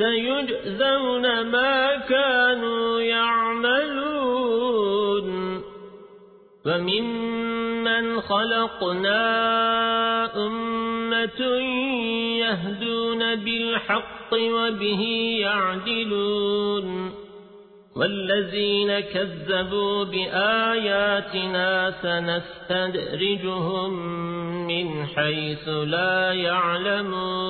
سيجزون ما كانوا يعملون. وممن خلقنا أمة يهدون بالحق وبه يعدلون. والذين كذبوا بآياتنا سنستدرجهم من حيث لا يعلمون.